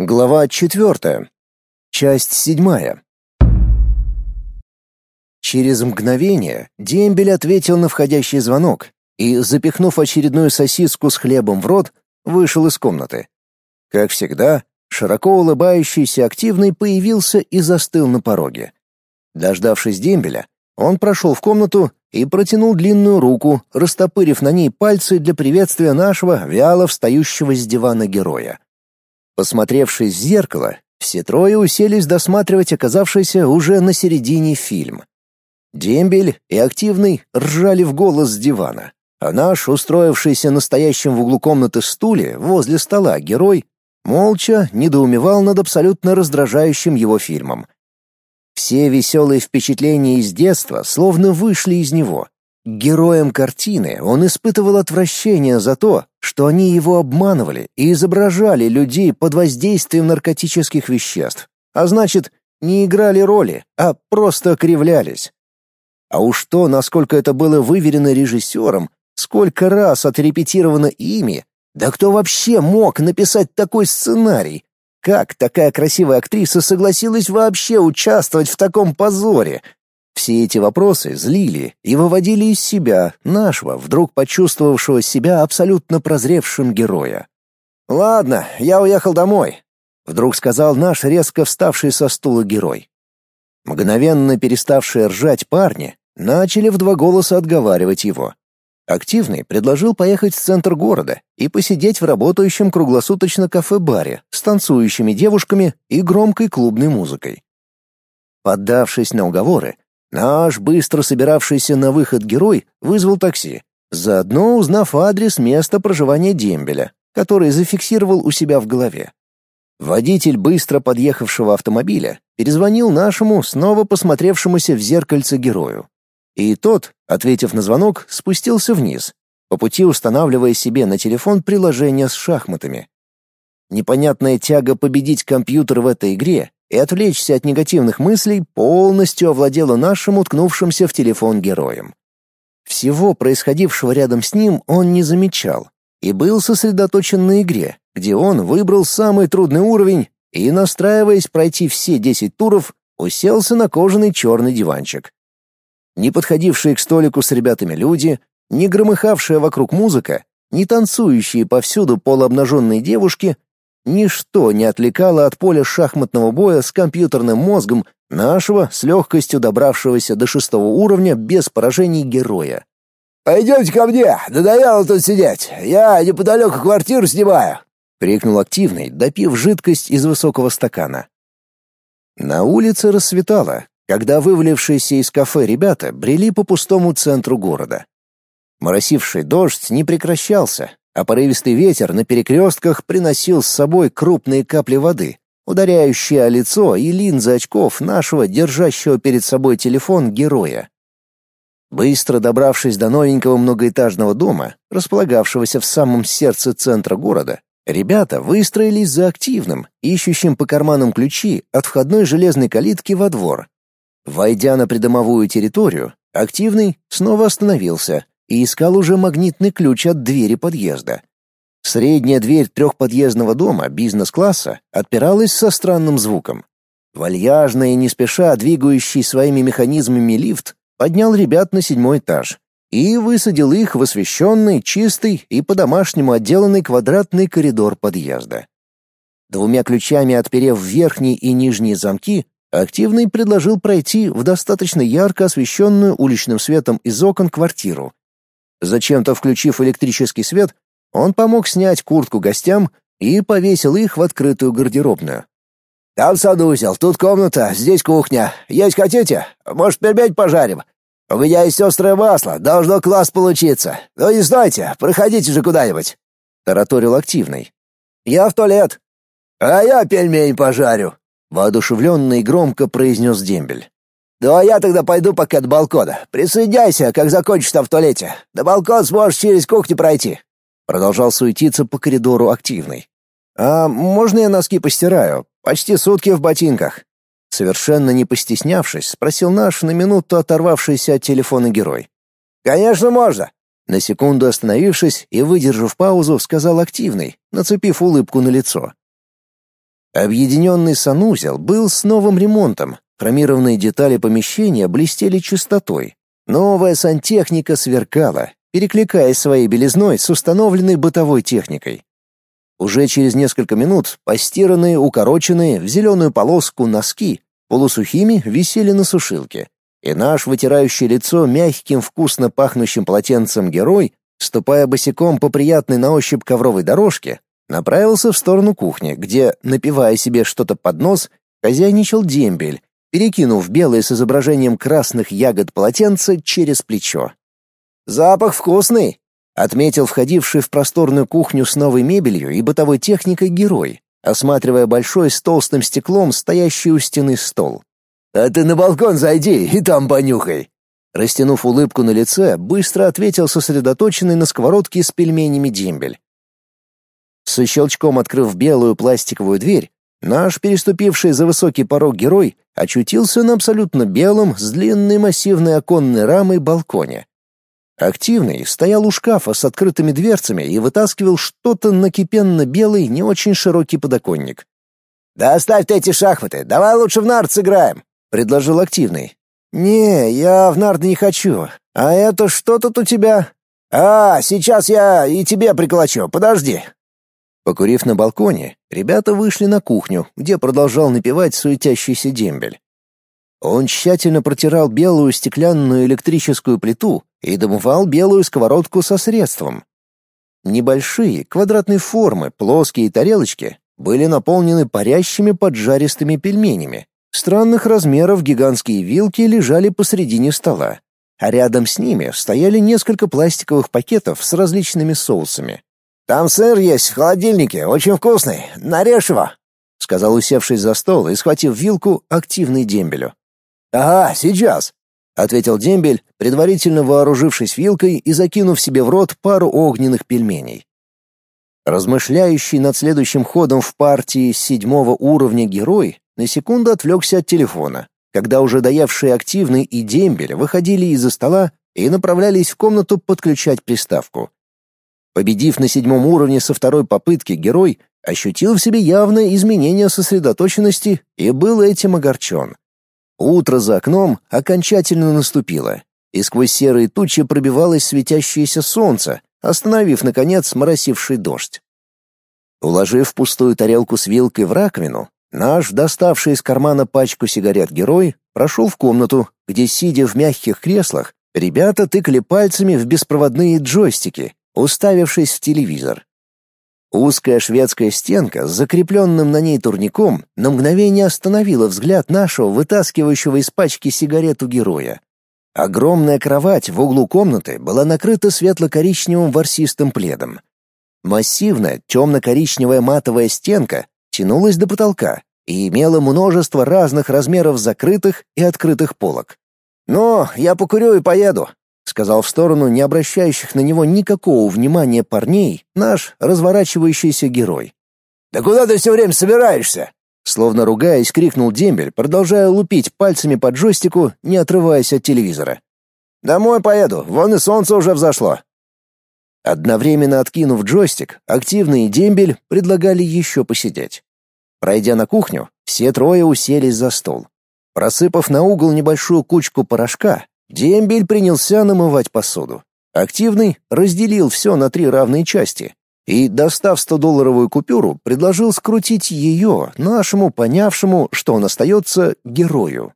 Глава четвертая. Часть седьмая. Через мгновение дембель ответил на входящий звонок и, запихнув очередную сосиску с хлебом в рот, вышел из комнаты. Как всегда, широко улыбающийся активный появился и застыл на пороге. Дождавшись дембеля, он прошел в комнату и протянул длинную руку, растопырив на ней пальцы для приветствия нашего вяло встающего с дивана героя. Посмотревшись в зеркало, все трое уселись досматривать оказавшийся уже на середине фильм. Дембель и Активный ржали в голос с дивана, а наш, устроившийся настоящим в углу комнаты стуле возле стола герой, молча недоумевал над абсолютно раздражающим его фильмом. Все веселые впечатления из детства словно вышли из него, Героем картины он испытывал отвращение за то, что они его обманывали и изображали людей под воздействием наркотических веществ, а значит, не играли роли, а просто кривлялись. А уж то, насколько это было выверено режиссером, сколько раз отрепетировано ими, да кто вообще мог написать такой сценарий? Как такая красивая актриса согласилась вообще участвовать в таком позоре — все эти вопросы злили и выводили из себя нашего, вдруг почувствовавшего себя абсолютно прозревшим героя. «Ладно, я уехал домой», — вдруг сказал наш резко вставший со стула герой. Мгновенно переставшие ржать парни начали в два голоса отговаривать его. Активный предложил поехать в центр города и посидеть в работающем круглосуточно кафе-баре с танцующими девушками и громкой клубной музыкой. Поддавшись на уговоры, Наш быстро собиравшийся на выход герой вызвал такси, заодно узнав адрес места проживания дембеля, который зафиксировал у себя в голове. Водитель быстро подъехавшего автомобиля перезвонил нашему, снова посмотревшемуся в зеркальце герою. И тот, ответив на звонок, спустился вниз, по пути устанавливая себе на телефон приложение с шахматами. Непонятная тяга победить компьютер в этой игре и отвлечься от негативных мыслей полностью овладела нашим уткнувшимся в телефон героем. Всего происходившего рядом с ним он не замечал и был сосредоточен на игре, где он выбрал самый трудный уровень и, настраиваясь пройти все 10 туров, уселся на кожаный черный диванчик. Не подходившие к столику с ребятами люди, не громыхавшая вокруг музыка, не танцующие повсюду полуобнаженные девушки Ничто не отвлекало от поля шахматного боя с компьютерным мозгом нашего, с легкостью добравшегося до шестого уровня без поражений героя. «Пойдемте ко мне, надоело тут сидеть, я неподалеку квартиру снимаю», — крикнул активный, допив жидкость из высокого стакана. На улице рассветало, когда вывалившиеся из кафе ребята брели по пустому центру города. Моросивший дождь не прекращался, а порывистый ветер на перекрестках приносил с собой крупные капли воды, ударяющие о лицо и линзы очков нашего, держащего перед собой телефон, героя. Быстро добравшись до новенького многоэтажного дома, располагавшегося в самом сердце центра города, ребята выстроились за активным, ищущим по карманам ключи от входной железной калитки во двор. Войдя на придомовую территорию, активный снова остановился и искал уже магнитный ключ от двери подъезда. Средняя дверь трехподъездного дома бизнес-класса отпиралась со странным звуком. Вальяжно и не спеша двигающий своими механизмами лифт поднял ребят на седьмой этаж и высадил их в освещенный, чистый и по-домашнему отделанный квадратный коридор подъезда. Двумя ключами отперев верхние и нижние замки, активный предложил пройти в достаточно ярко освещенную уличным светом из окон квартиру Зачем-то включив электрический свет, он помог снять куртку гостям и повесил их в открытую гардеробную. «Там санузел, тут комната, здесь кухня. Есть хотите? Может, пельмень пожарим? У меня есть острое масло, должно класс получиться. Ну не знайте, проходите же куда-нибудь», — тараторил активный. «Я в туалет». «А я пельмень пожарю», — воодушевленно и громко произнес дембель. «Ну а я тогда пойду пока до балкона. Присоединяйся, как закончишь там в туалете. На балкон сможешь через кухню пройти». Продолжал суетиться по коридору активный. «А можно я носки постираю? Почти сутки в ботинках». Совершенно не постеснявшись, спросил наш на минуту оторвавшийся от телефона герой. «Конечно можно!» На секунду остановившись и выдержав паузу, сказал активный, нацепив улыбку на лицо. Объединенный санузел был с новым ремонтом, хромированные детали помещения блестели чистотой. Новая сантехника сверкала, перекликаясь своей белизной с установленной бытовой техникой. Уже через несколько минут постиранные, укороченные в зеленую полоску носки полусухими висели на сушилке, и наш вытирающий лицо мягким вкусно пахнущим полотенцем герой, ступая босиком по приятной на ощупь ковровой дорожке, направился в сторону кухни, где, напивая себе что-то под нос, хозяйничал дембель, перекинув белое с изображением красных ягод полотенце через плечо. «Запах вкусный!» — отметил входивший в просторную кухню с новой мебелью и бытовой техникой герой, осматривая большой с толстым стеклом стоящий у стены стол. «А ты на балкон зайди и там понюхай!» Растянув улыбку на лице, быстро ответил сосредоточенный на сковородке с пельменями дембель. Со щелчком открыв белую пластиковую дверь, наш переступивший за высокий порог герой очутился на абсолютно белом с длинной массивной оконной рамой балконе. Активный стоял у шкафа с открытыми дверцами и вытаскивал что-то на кипенно-белый, не очень широкий подоконник. «Да оставь ты эти шахматы, давай лучше в нарт сыграем», — предложил активный. «Не, я в нарды не хочу. А это что тут у тебя?» «А, сейчас я и тебе приколочу, подожди», Покурив на балконе, ребята вышли на кухню, где продолжал напевать суетящийся дембель. Он тщательно протирал белую стеклянную электрическую плиту и домывал белую сковородку со средством. Небольшие, квадратной формы, плоские тарелочки были наполнены парящими поджаристыми пельменями. Странных размеров гигантские вилки лежали посредине стола, а рядом с ними стояли несколько пластиковых пакетов с различными соусами. Там сыр есть в холодильнике, очень вкусный. Нарежь его, сказал усевшись за стол и схватив вилку активный дембелю. Ага, сейчас, ответил дембель, предварительно вооружившись вилкой и закинув себе в рот пару огненных пельменей. Размышляющий над следующим ходом в партии седьмого уровня герой на секунду отвлекся от телефона, когда уже доевшие активный и дембель выходили из-за стола и направлялись в комнату подключать приставку. Победив на седьмом уровне со второй попытки, герой ощутил в себе явное изменение сосредоточенности и был этим огорчен. Утро за окном окончательно наступило, и сквозь серые тучи пробивалось светящееся солнце, остановив, наконец, моросивший дождь. Уложив пустую тарелку с вилкой в раковину, наш, доставший из кармана пачку сигарет герой, прошел в комнату, где, сидя в мягких креслах, ребята тыкали пальцами в беспроводные джойстики уставившись в телевизор. Узкая шведская стенка с закрепленным на ней турником на мгновение остановила взгляд нашего вытаскивающего из пачки сигарету героя. Огромная кровать в углу комнаты была накрыта светло-коричневым ворсистым пледом. Массивная темно-коричневая матовая стенка тянулась до потолка и имела множество разных размеров закрытых и открытых полок. «Ну, я покурю и поеду», сказал в сторону не обращающих на него никакого внимания парней наш разворачивающийся герой. «Да куда ты все время собираешься?» Словно ругаясь, крикнул дембель, продолжая лупить пальцами по джойстику, не отрываясь от телевизора. «Домой поеду, вон и солнце уже взошло». Одновременно откинув джойстик, активный дембель предлагали еще посидеть. Пройдя на кухню, все трое уселись за стол. Просыпав на угол небольшую кучку порошка, Дембель принялся намывать посуду. Активный разделил все на три равные части и, достав 100-долларовую купюру, предложил скрутить ее нашему, понявшему, что он остается, герою.